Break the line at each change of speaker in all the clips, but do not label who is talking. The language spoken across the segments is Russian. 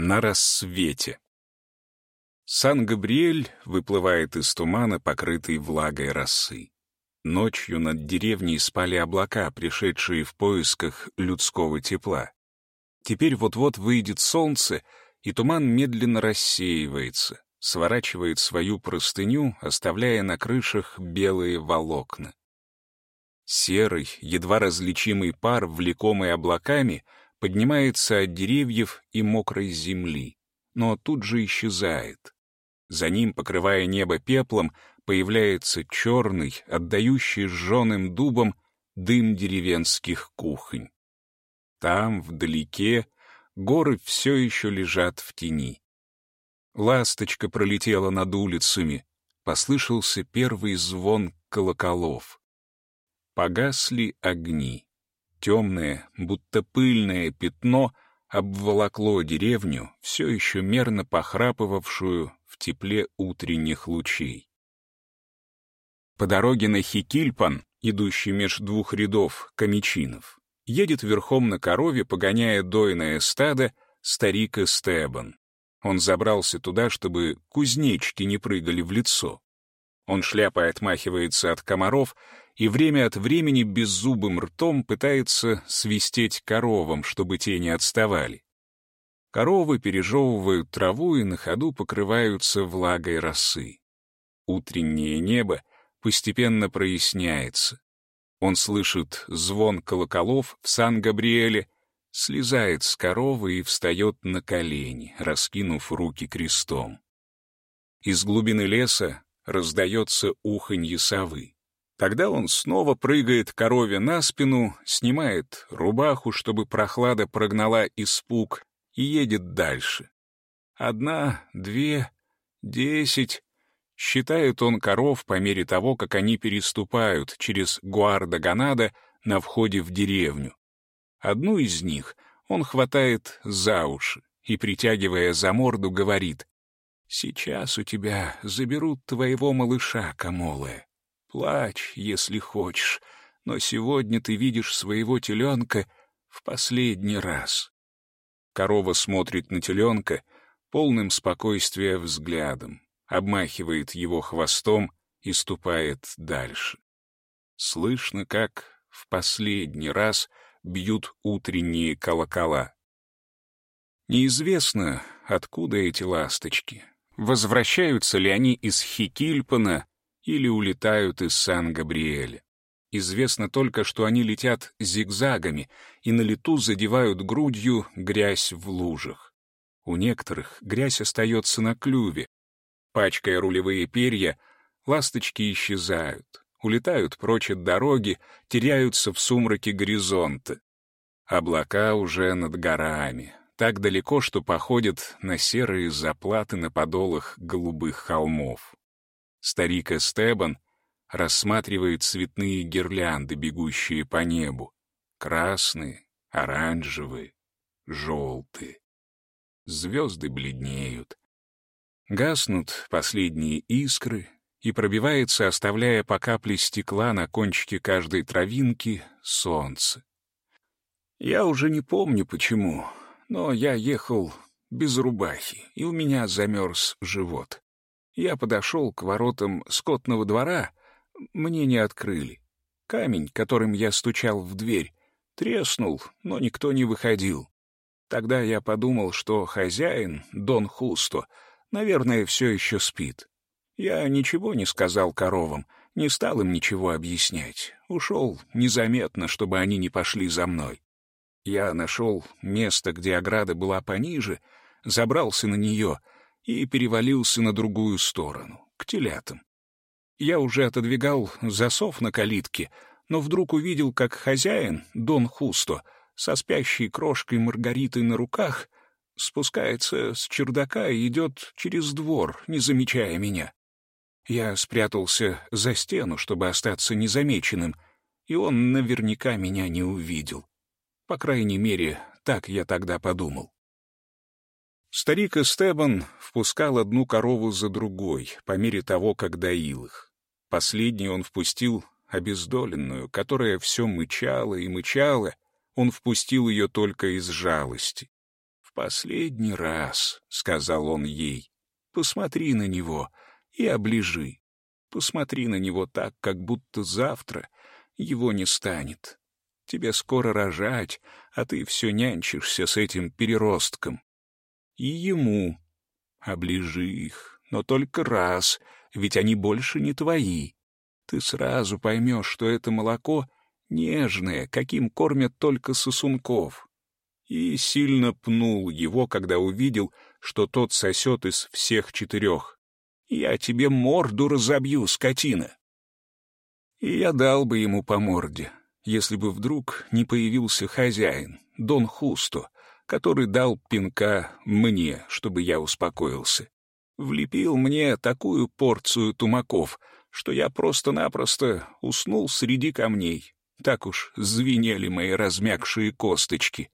На рассвете. Сан-Габриэль выплывает из тумана, покрытый влагой росы. Ночью над деревней спали облака, пришедшие в поисках людского тепла. Теперь вот-вот выйдет солнце, и туман медленно рассеивается, сворачивает свою простыню, оставляя на крышах белые волокна. Серый, едва различимый пар, влекомый облаками, поднимается от деревьев и мокрой земли, но тут же исчезает. За ним, покрывая небо пеплом, появляется черный, отдающий сжёным дубом, дым деревенских кухонь. Там, вдалеке, горы все еще лежат в тени. Ласточка пролетела над улицами, послышался первый звон колоколов. Погасли огни. Темное, будто пыльное пятно обволокло деревню, все еще мерно похрапывавшую в тепле утренних лучей. По дороге на Хикильпан, идущей меж двух рядов камичинов, едет верхом на корове, погоняя дойное стадо, старик Эстебан. Он забрался туда, чтобы кузнечки не прыгали в лицо. Он шляпой отмахивается от комаров и время от времени беззубым ртом пытается свистеть коровам, чтобы те не отставали. Коровы пережевывают траву и на ходу покрываются влагой росы. Утреннее небо постепенно проясняется. Он слышит звон колоколов в Сан-Габриэле, слезает с коровы и встает на колени, раскинув руки крестом. Из глубины леса раздается уханье совы. Тогда он снова прыгает корове на спину, снимает рубаху, чтобы прохлада прогнала испуг, и едет дальше. Одна, две, десять. Считает он коров по мере того, как они переступают через Гуарда-Ганада на входе в деревню. Одну из них он хватает за уши и, притягивая за морду, говорит, «Сейчас у тебя заберут твоего малыша, Камолая. Плачь, если хочешь, но сегодня ты видишь своего теленка в последний раз. Корова смотрит на теленка полным спокойствия взглядом, обмахивает его хвостом и ступает дальше. Слышно, как в последний раз бьют утренние колокола. Неизвестно, откуда эти ласточки. Возвращаются ли они из Хикильпана или улетают из Сан-Габриэля. Известно только, что они летят зигзагами и на лету задевают грудью грязь в лужах. У некоторых грязь остается на клюве. Пачкая рулевые перья, ласточки исчезают, улетают прочь от дороги, теряются в сумраке горизонта. Облака уже над горами, так далеко, что походят на серые заплаты на подолах голубых холмов. Старик Эстебан рассматривает цветные гирлянды, бегущие по небу. Красные, оранжевые, желтые. Звезды бледнеют. Гаснут последние искры, и пробивается, оставляя по капле стекла на кончике каждой травинки, солнце. Я уже не помню почему, но я ехал без рубахи, и у меня замерз живот. Я подошел к воротам скотного двора, мне не открыли. Камень, которым я стучал в дверь, треснул, но никто не выходил. Тогда я подумал, что хозяин, Дон Хусто, наверное, все еще спит. Я ничего не сказал коровам, не стал им ничего объяснять. Ушел незаметно, чтобы они не пошли за мной. Я нашел место, где ограда была пониже, забрался на нее — и перевалился на другую сторону, к телятам. Я уже отодвигал засов на калитке, но вдруг увидел, как хозяин, Дон Хусто, со спящей крошкой Маргаритой на руках, спускается с чердака и идет через двор, не замечая меня. Я спрятался за стену, чтобы остаться незамеченным, и он наверняка меня не увидел. По крайней мере, так я тогда подумал. Старик Эстебан впускал одну корову за другой, по мере того, как доил их. Последний он впустил обездоленную, которая все мычала и мычала, он впустил ее только из жалости. В последний раз», — сказал он ей, — «посмотри на него и оближи. Посмотри на него так, как будто завтра его не станет. Тебе скоро рожать, а ты все нянчишься с этим переростком. И ему оближи их, но только раз, ведь они больше не твои. Ты сразу поймешь, что это молоко нежное, каким кормят только сосунков. И сильно пнул его, когда увидел, что тот сосет из всех четырех. «Я тебе морду разобью, скотина!» И я дал бы ему по морде, если бы вдруг не появился хозяин, Дон Хусто, который дал пинка мне, чтобы я успокоился. Влепил мне такую порцию тумаков, что я просто-напросто уснул среди камней. Так уж звенели мои размягшие косточки.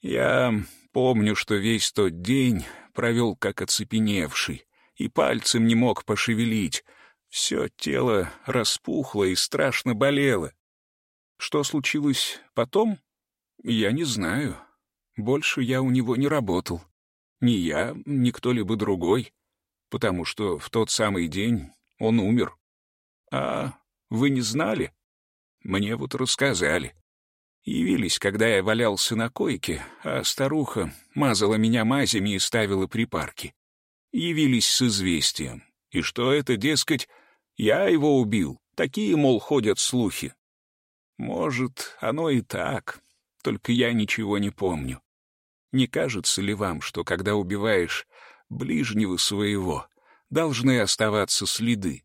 Я помню, что весь тот день провел как оцепеневший, и пальцем не мог пошевелить. Все тело распухло и страшно болело. Что случилось потом, я не знаю. Больше я у него не работал. Ни я, ни кто-либо другой. Потому что в тот самый день он умер. А вы не знали? Мне вот рассказали. Явились, когда я валялся на койке, а старуха мазала меня мазями и ставила припарки. Явились с известием. И что это, дескать, я его убил. Такие, мол, ходят слухи. Может, оно и так, только я ничего не помню. Не кажется ли вам, что когда убиваешь ближнего своего, должны оставаться следы?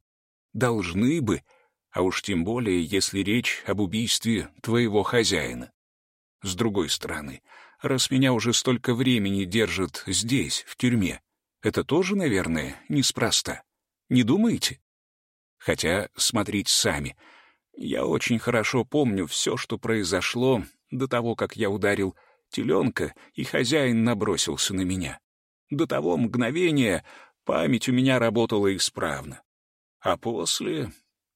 Должны бы, а уж тем более, если речь об убийстве твоего хозяина. С другой стороны, раз меня уже столько времени держат здесь, в тюрьме, это тоже, наверное, неспроста. Не думаете? Хотя, смотрите сами, я очень хорошо помню все, что произошло до того, как я ударил теленка, и хозяин набросился на меня. До того мгновения память у меня работала исправно. А после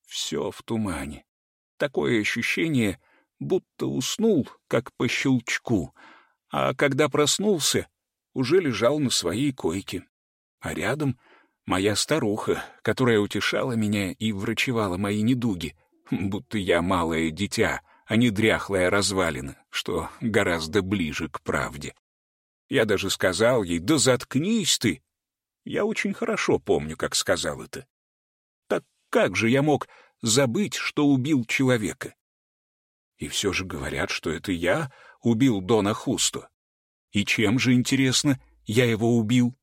все в тумане. Такое ощущение, будто уснул, как по щелчку, а когда проснулся, уже лежал на своей койке. А рядом моя старуха, которая утешала меня и врачевала мои недуги, будто я малое дитя, а не дряхлая развалина, что гораздо ближе к правде. Я даже сказал ей, да заткнись ты. Я очень хорошо помню, как сказал это. Так как же я мог забыть, что убил человека? И все же говорят, что это я убил Дона Хусто. И чем же, интересно, я его убил?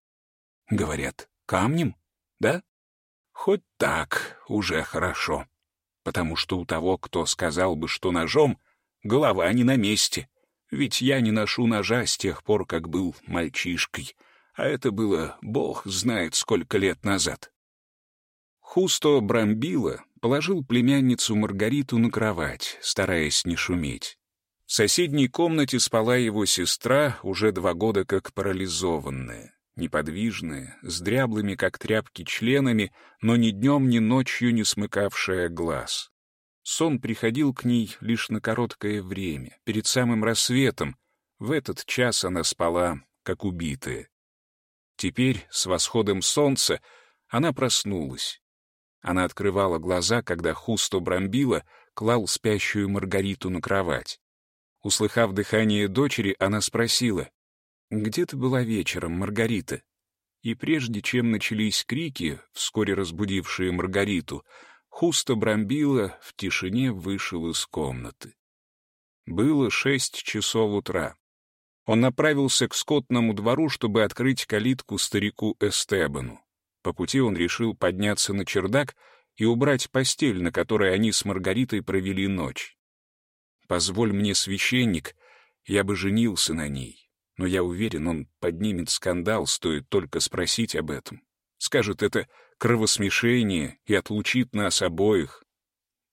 Говорят, камнем, да? Хоть так уже хорошо потому что у того, кто сказал бы, что ножом, голова не на месте. Ведь я не ношу ножа с тех пор, как был мальчишкой, а это было бог знает сколько лет назад. Хусто Брамбила положил племянницу Маргариту на кровать, стараясь не шуметь. В соседней комнате спала его сестра, уже два года как парализованная неподвижная, с дряблыми, как тряпки, членами, но ни днем, ни ночью не смыкавшая глаз. Сон приходил к ней лишь на короткое время, перед самым рассветом. В этот час она спала, как убитая. Теперь, с восходом солнца, она проснулась. Она открывала глаза, когда Хусто Брамбила клал спящую Маргариту на кровать. Услыхав дыхание дочери, она спросила, «Где ты была вечером, Маргарита?» И прежде чем начались крики, вскоре разбудившие Маргариту, Хуста Брамбила в тишине вышел из комнаты. Было шесть часов утра. Он направился к скотному двору, чтобы открыть калитку старику Эстебану. По пути он решил подняться на чердак и убрать постель, на которой они с Маргаритой провели ночь. «Позволь мне, священник, я бы женился на ней но я уверен, он поднимет скандал, стоит только спросить об этом. Скажет это кровосмешение и отлучит нас обоих.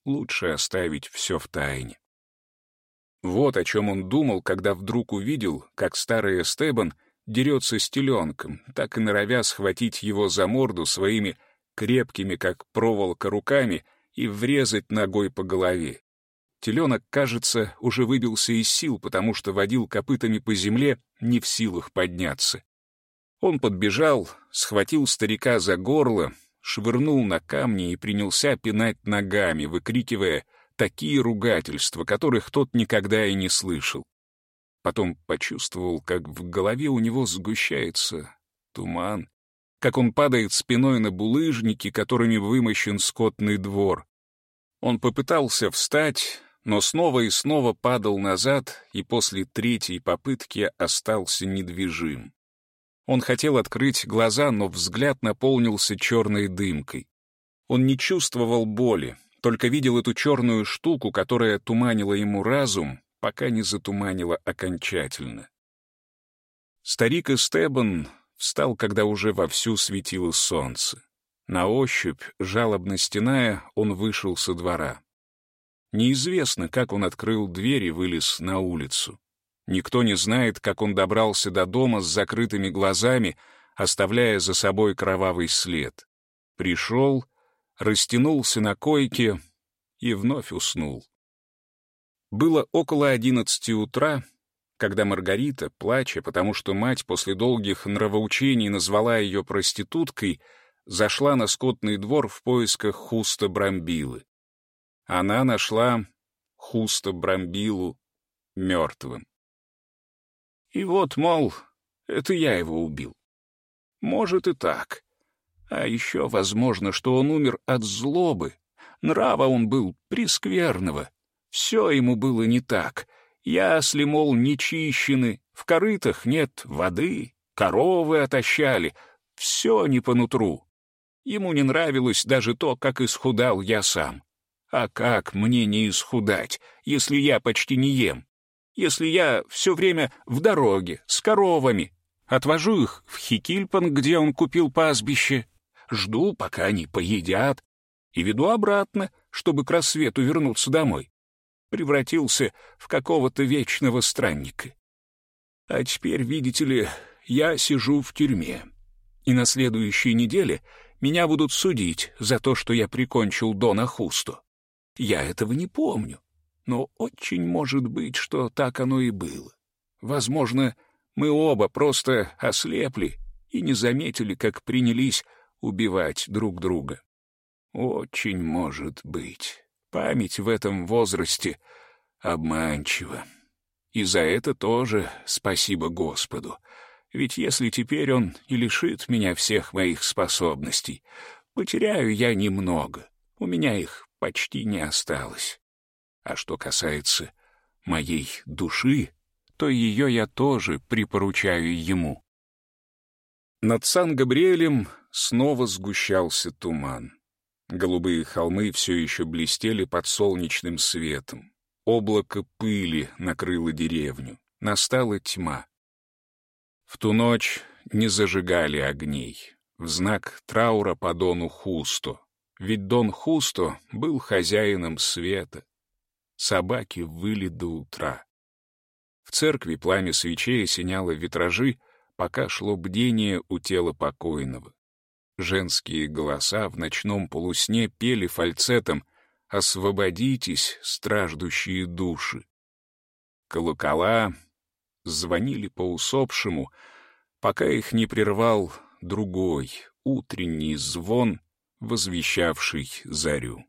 Лучше оставить все в тайне. Вот о чем он думал, когда вдруг увидел, как старый Эстебан дерется с теленком, так и норовя схватить его за морду своими крепкими, как проволока, руками и врезать ногой по голове. Теленок, кажется, уже выбился из сил, потому что водил копытами по земле, не в силах подняться. Он подбежал, схватил старика за горло, швырнул на камни и принялся пинать ногами, выкрикивая такие ругательства, которых тот никогда и не слышал. Потом почувствовал, как в голове у него сгущается туман, как он падает спиной на булыжники, которыми вымощен скотный двор. Он попытался встать, но снова и снова падал назад и после третьей попытки остался недвижим. Он хотел открыть глаза, но взгляд наполнился черной дымкой. Он не чувствовал боли, только видел эту черную штуку, которая туманила ему разум, пока не затуманила окончательно. Старик Эстебан Встал, когда уже вовсю светило солнце. На ощупь, жалобно стеная, он вышел со двора. Неизвестно, как он открыл дверь и вылез на улицу. Никто не знает, как он добрался до дома с закрытыми глазами, оставляя за собой кровавый след. Пришел, растянулся на койке и вновь уснул. Было около одиннадцати утра, когда Маргарита, плача, потому что мать после долгих нравоучений назвала ее проституткой, зашла на скотный двор в поисках Хуста Брамбилы. Она нашла Хуста Брамбилу мертвым. И вот, мол, это я его убил. Может и так. А еще возможно, что он умер от злобы. Нрава он был прескверного. Все ему было не так — Ясли, мол, не чищены, в корытах нет воды, коровы отощали, все не по нутру. Ему не нравилось даже то, как исхудал я сам. А как мне не исхудать, если я почти не ем? Если я все время в дороге, с коровами, отвожу их в Хикильпан, где он купил пастбище, жду, пока они поедят, и веду обратно, чтобы к рассвету вернуться домой превратился в какого-то вечного странника. А теперь, видите ли, я сижу в тюрьме, и на следующей неделе меня будут судить за то, что я прикончил Дона Хусто. Я этого не помню, но очень может быть, что так оно и было. Возможно, мы оба просто ослепли и не заметили, как принялись убивать друг друга. Очень может быть. Память в этом возрасте обманчива. И за это тоже спасибо Господу. Ведь если теперь Он и лишит меня всех моих способностей, потеряю я немного. У меня их почти не осталось. А что касается моей души, то ее я тоже припоручаю ему. Над Сан-Габриэлем снова сгущался туман. Голубые холмы все еще блестели под солнечным светом. Облако пыли накрыло деревню. Настала тьма. В ту ночь не зажигали огней. В знак траура по Дону Хусто. Ведь Дон Хусто был хозяином света. Собаки выли до утра. В церкви пламя свечей осеняло витражи, пока шло бдение у тела покойного. Женские голоса в ночном полусне пели фальцетом «Освободитесь, страждущие души». Колокола звонили по усопшему, пока их не прервал другой, утренний звон, возвещавший зарю.